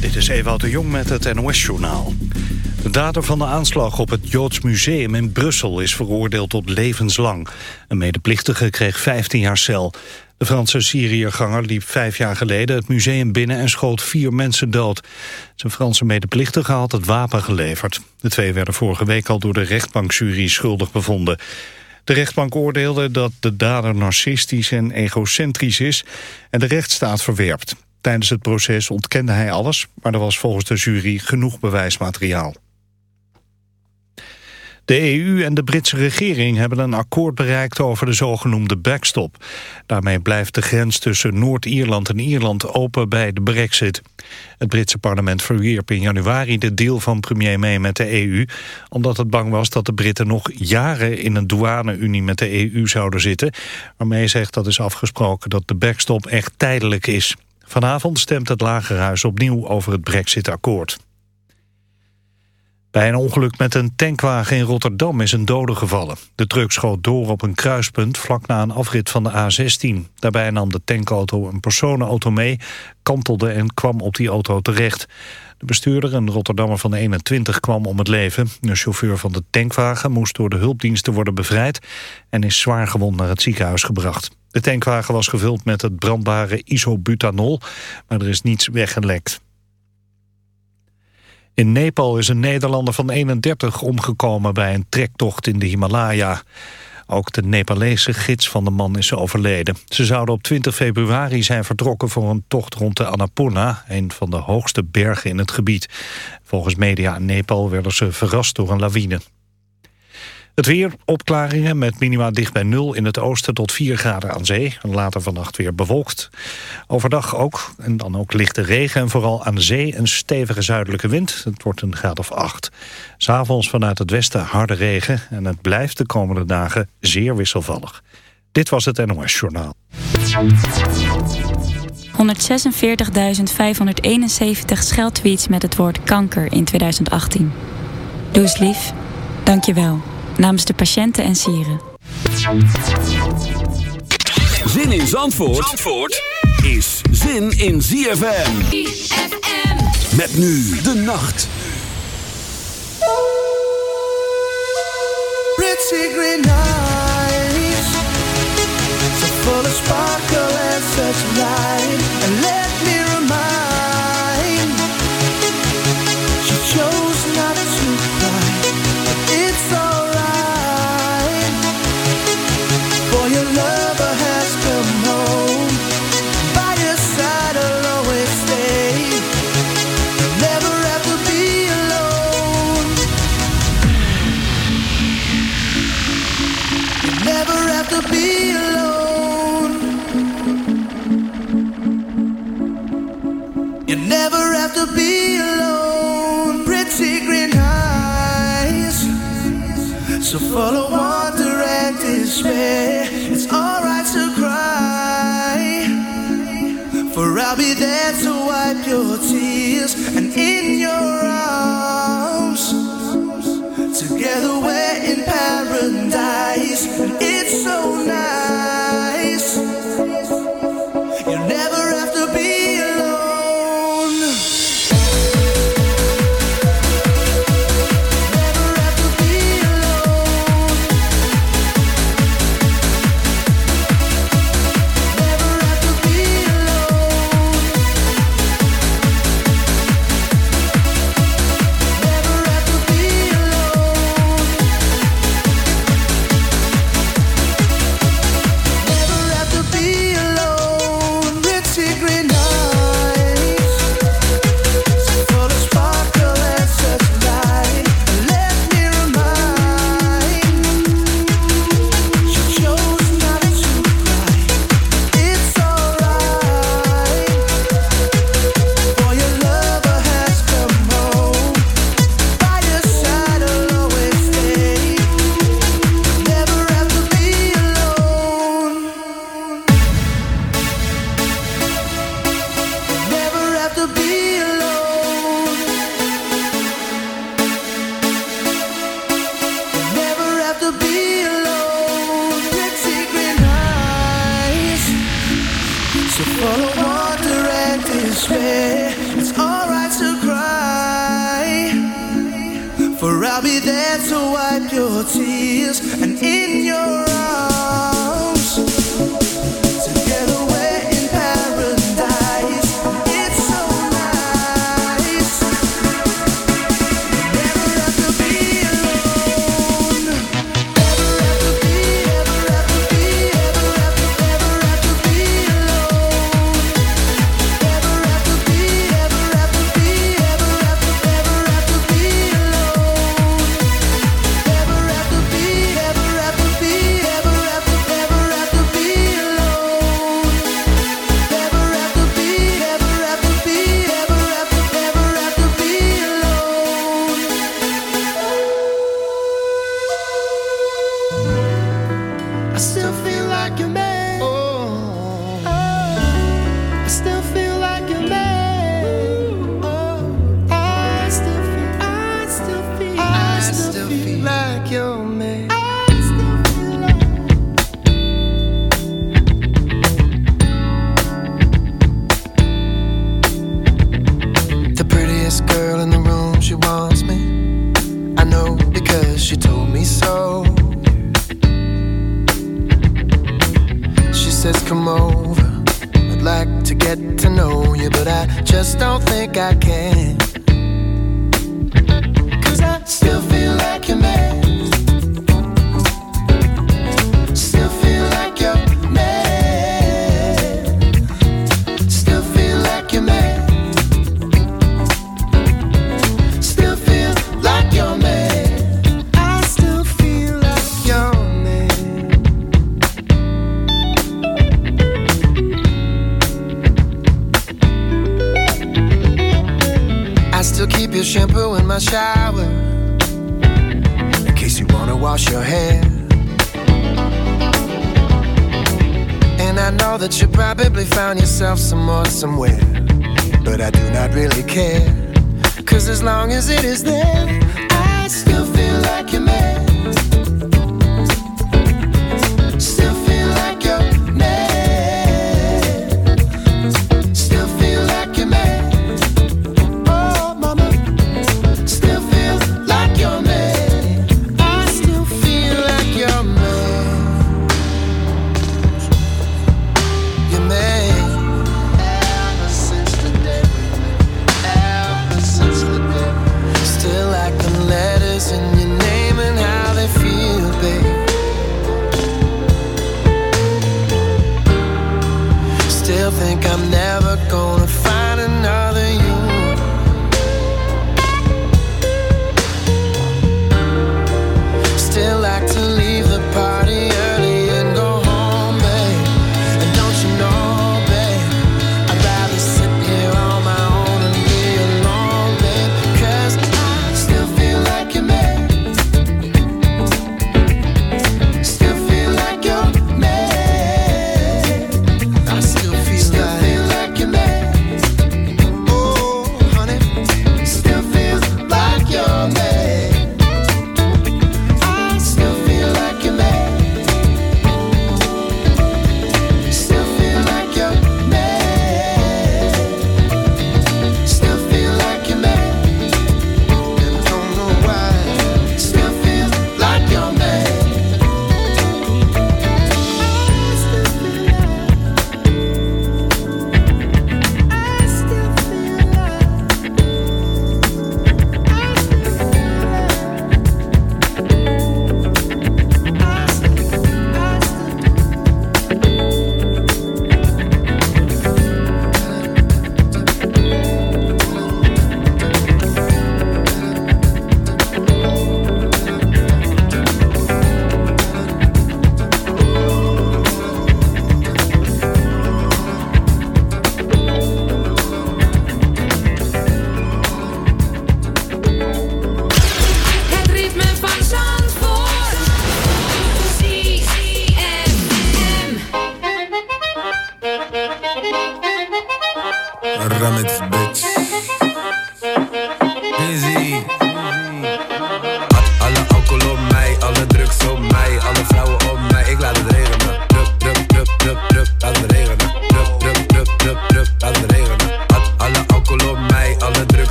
Dit is Ewout de Jong met het NOS-journaal. De dader van de aanslag op het Joods Museum in Brussel is veroordeeld tot levenslang. Een medeplichtige kreeg 15 jaar cel. De Franse Syriërganger liep vijf jaar geleden het museum binnen en schoot vier mensen dood. Zijn Franse medeplichtige had het wapen geleverd. De twee werden vorige week al door de rechtbankjury schuldig bevonden. De rechtbank oordeelde dat de dader narcistisch en egocentrisch is en de rechtsstaat verwerpt. Tijdens het proces ontkende hij alles, maar er was volgens de jury genoeg bewijsmateriaal. De EU en de Britse regering hebben een akkoord bereikt over de zogenoemde backstop. Daarmee blijft de grens tussen Noord-Ierland en Ierland open bij de brexit. Het Britse parlement verwierp in januari de deal van premier May met de EU... omdat het bang was dat de Britten nog jaren in een douane-unie met de EU zouden zitten. Waarmee zegt dat is afgesproken dat de backstop echt tijdelijk is. Vanavond stemt het Lagerhuis opnieuw over het brexit-akkoord. Bij een ongeluk met een tankwagen in Rotterdam is een dode gevallen. De truck schoot door op een kruispunt vlak na een afrit van de A16. Daarbij nam de tankauto een personenauto mee, kantelde en kwam op die auto terecht. De bestuurder, een Rotterdammer van 21, kwam om het leven. De chauffeur van de tankwagen moest door de hulpdiensten worden bevrijd... en is zwaar gewond naar het ziekenhuis gebracht. De tankwagen was gevuld met het brandbare isobutanol, maar er is niets weggelekt. In Nepal is een Nederlander van 31 omgekomen bij een trektocht in de Himalaya. Ook de Nepalese gids van de man is overleden. Ze zouden op 20 februari zijn vertrokken voor een tocht rond de Annapurna... een van de hoogste bergen in het gebied. Volgens media in Nepal werden ze verrast door een lawine. Het weer, opklaringen met minima dicht bij nul in het oosten tot 4 graden aan zee. Later vannacht weer bewolkt. Overdag ook, en dan ook lichte regen en vooral aan de zee een stevige zuidelijke wind. Het wordt een graad of 8. S'avonds vanuit het westen harde regen en het blijft de komende dagen zeer wisselvallig. Dit was het NOS Journaal. 146.571 scheldtweets met het woord kanker in 2018. Doe lief. Dank je wel namens de patiënten en sieren. Zin in Zandvoort, Zandvoort is zin in ZFM. ZFM. Met nu de nacht. Pretty green eyes So full of sparkle and such light And Of wonder and despair, it's alright to cry. For I'll be there to wipe your tears, and in your arms, together we're in paradise, and it's so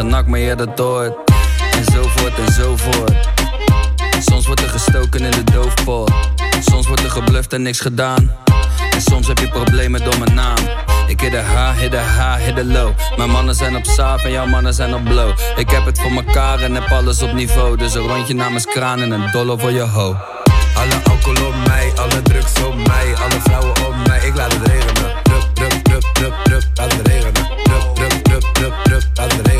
genakt, maar ja, dat hoort. En zo voort en zo voort. Soms wordt er gestoken in de doofpot. Soms wordt er gebluft en niks gedaan. En soms heb je problemen door mijn naam. Ik hit de H, hit de H, hit de low. Mijn mannen zijn op saaf en jouw mannen zijn op blow. Ik heb het voor mekaar en heb alles op niveau. Dus een rondje namens kraan en een dollar voor je ho. Alle alcohol op mij, alle drugs op mij, alle vrouwen op mij, ik laat het regenen. Drup, drup, drup, drup, drup, laat het regenen. Drup, drup, drup, drup, drup, laat.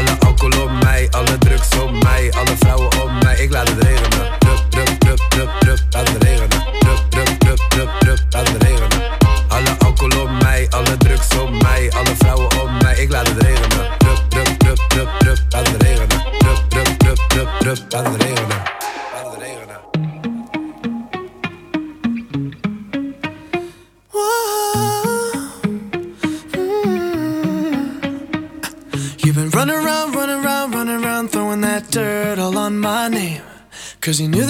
Alle alcohol op mij, alle drugs op mij, alle vrouwen op mij, ik laat het regenen. Drup, drup, drup, drup, drup, laat het regenen. Drup, drup, drup, drup, drup, laat het regenen. Alle alcohol op mij, alle drugs op mij, alle vrouwen op mij, ik laat het regenen. Drup, drup, drup, drup, drup, laat het regenen. Drup, drup, drup, drup, drup, laat het regenen. Cause you knew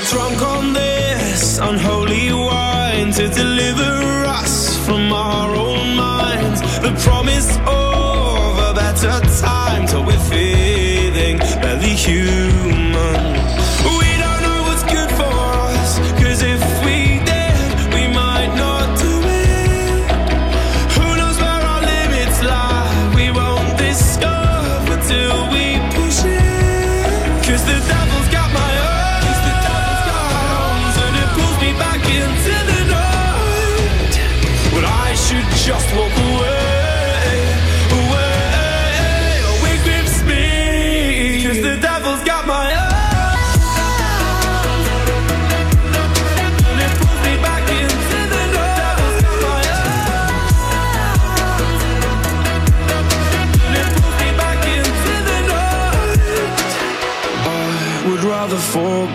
got drunk on this unholy wine to deliver us from our own minds. The promise of a better time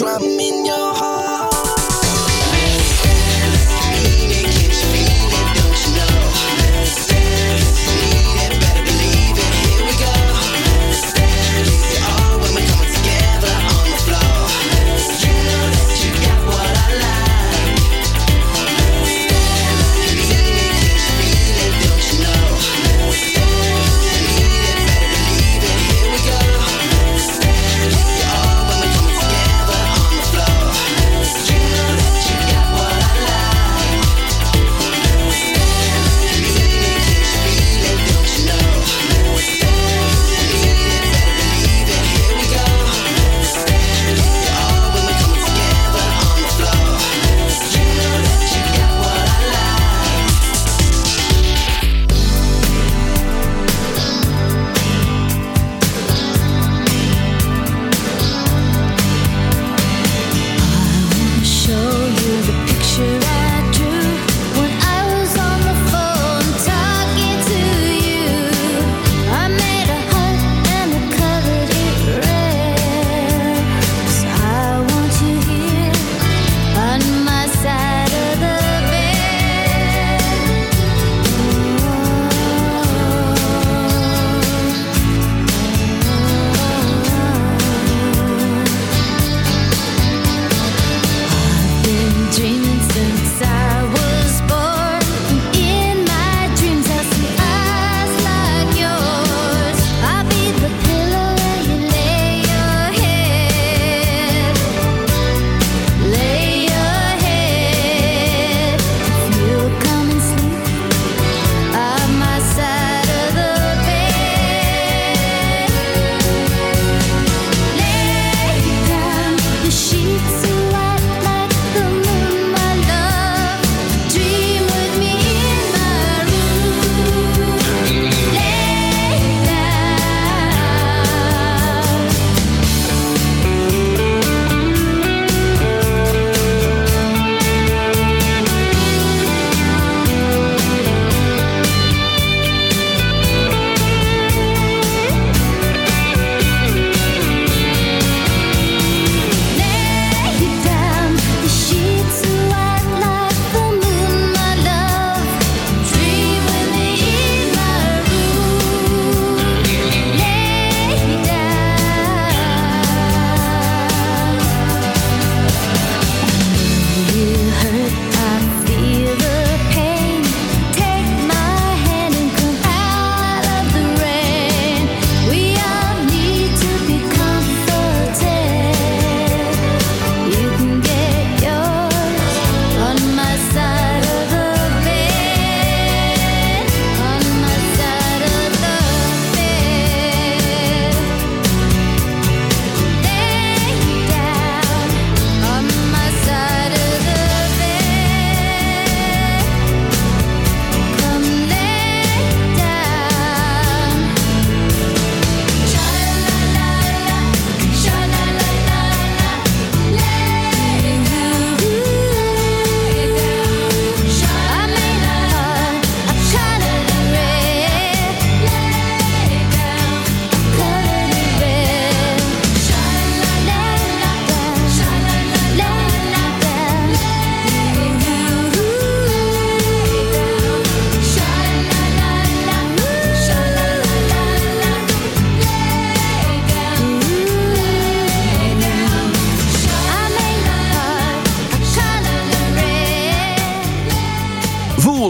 drama.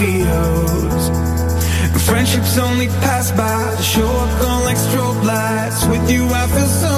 Fears. Friendships only pass by, The show up on like strobe lights. With you, I feel something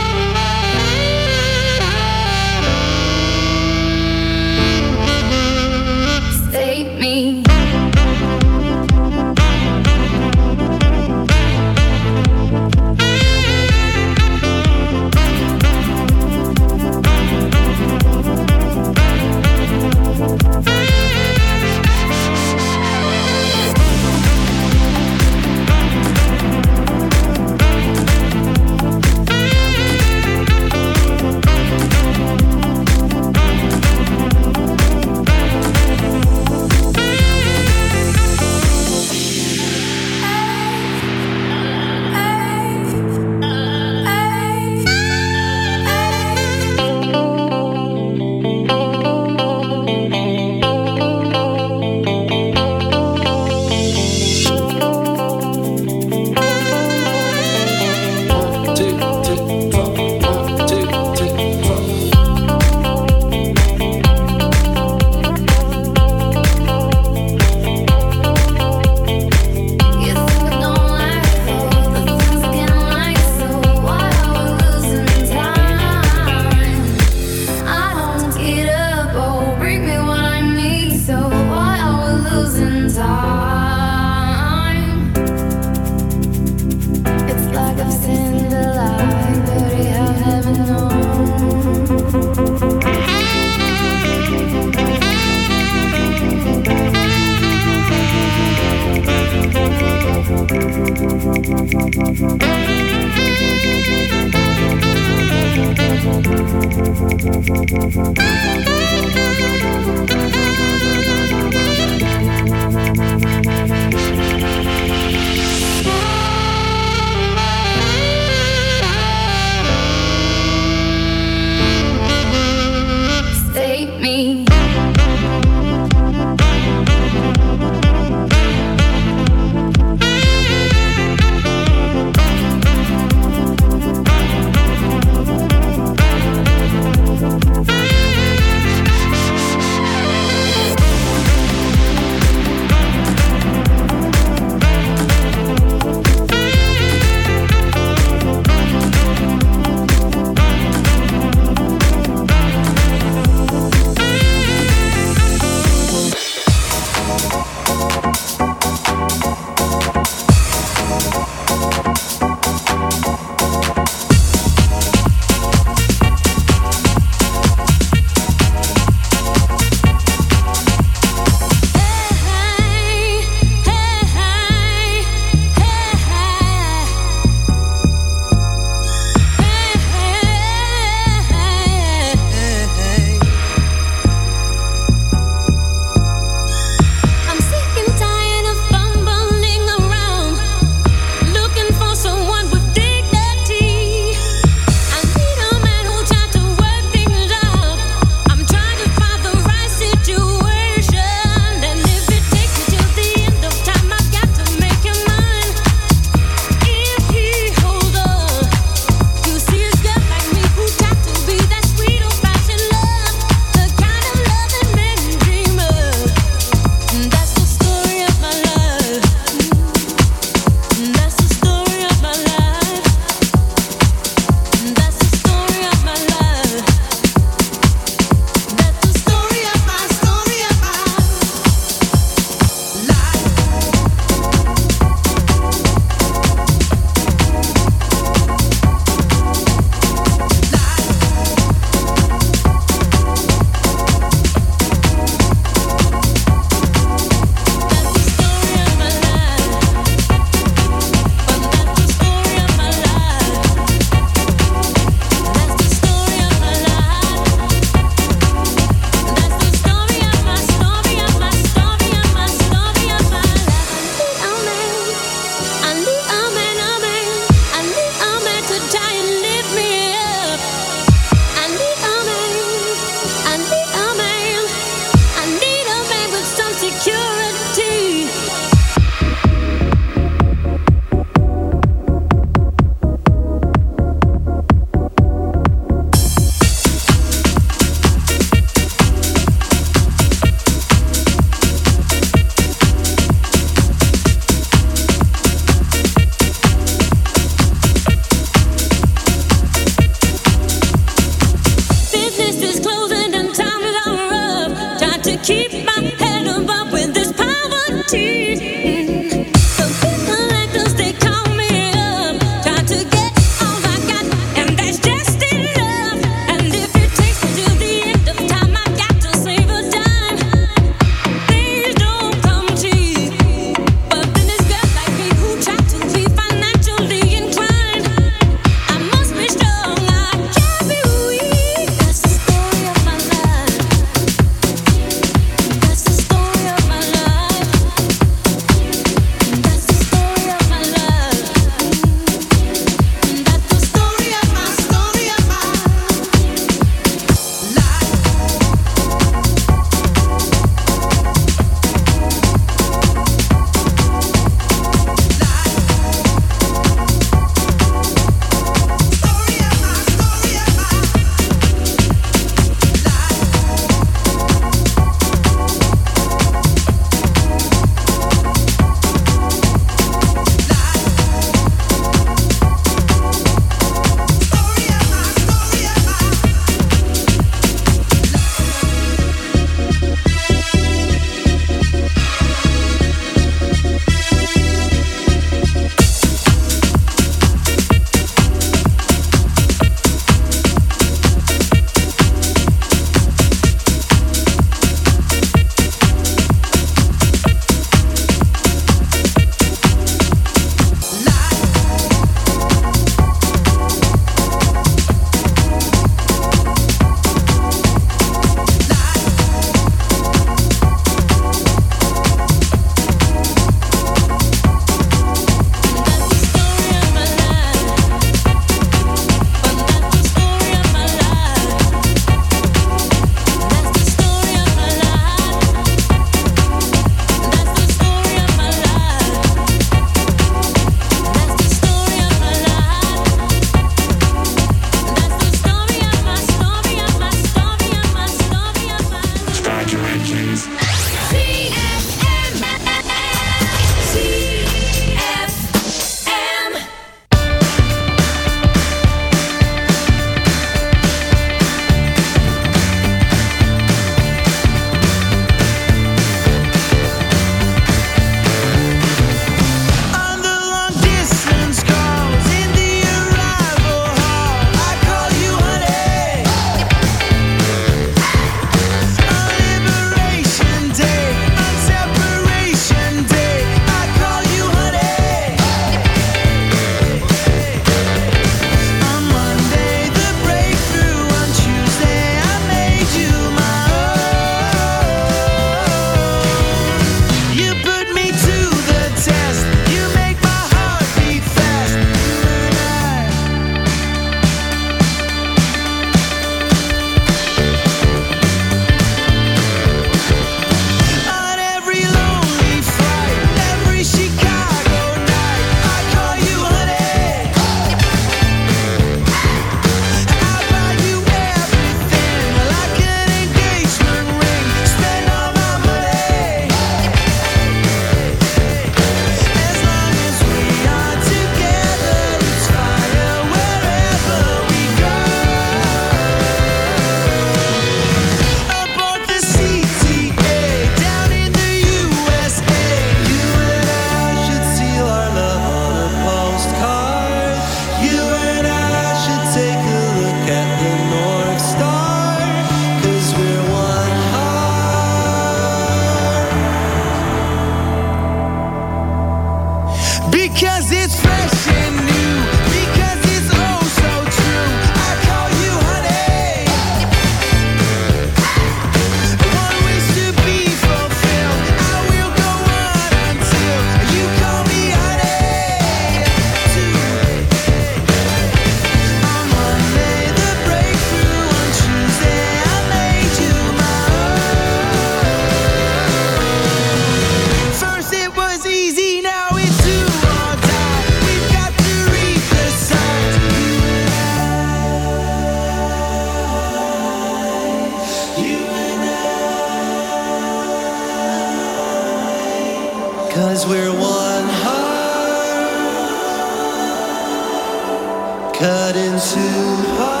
cut into two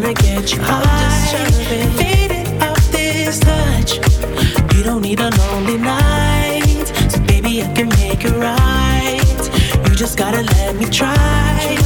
trying to get you high. I'm just trying to fade it off this touch. You don't need a lonely night, so baby I can make it right. You just gotta let me try.